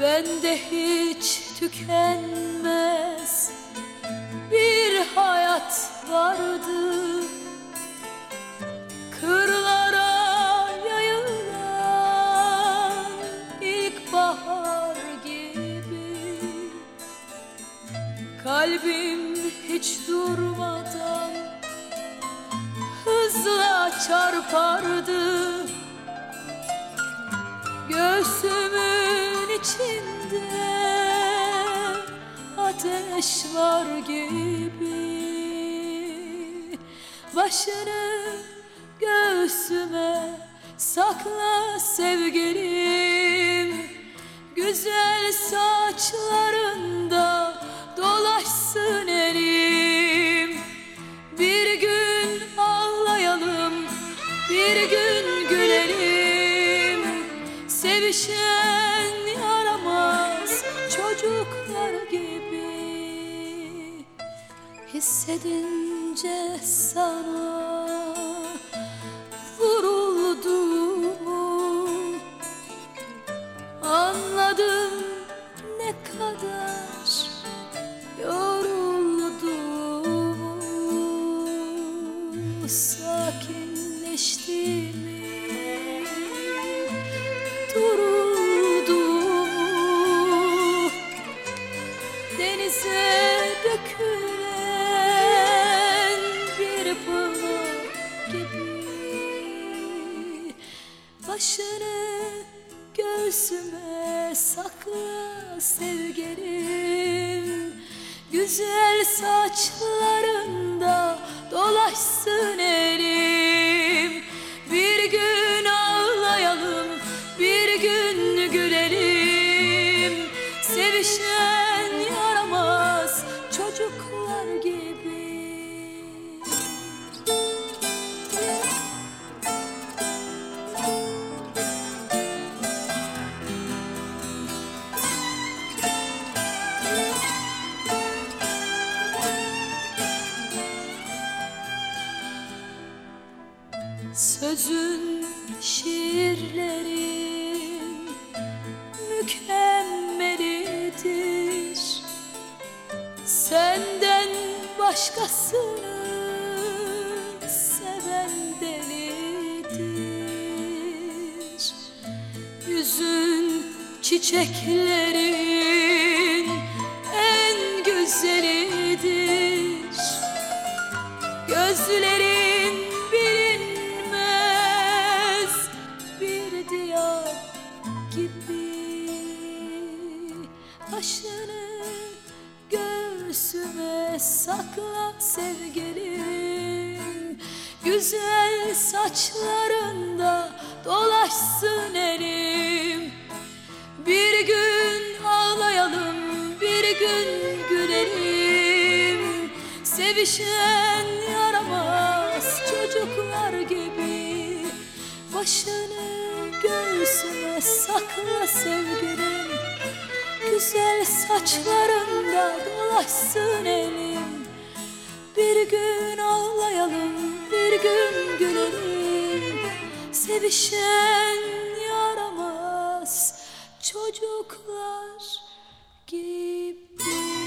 Bende hiç tükenmez bir hayat vardı. Kırlara yayılan ilkbahar gibi. Kalbim hiç durmadan hızla çarpardı. Göğsümün ateş var gibi. Başını göğsüme sakla sevgilim. Güzel saçlarında dolaşsın elim. Bir gün ağlayalım, bir gün gülelim. Sevişen Hissedince sana Başını göğsüme sakla sevgilim. Güzel saçlarında dolaşsın Sözün, şiirlerin mükemmelidir. Senden başkasını seven delidir. Yüzün çiçeklerin en güzelidir. Gözlerin gibi Başını göğsüme sakla sevgilim. Güzel saçlarında dolaşsın elim. Bir gün ağlayalım, bir gün gülelim. Sevişen yaramaz çocuklar gibi Başını göğsüme sakla sevgilim. Güzel saçlarında dolaşsın elim. Bir gün ağlayalım, bir gün gülelim. Sevişen yaramaz çocuklar gibi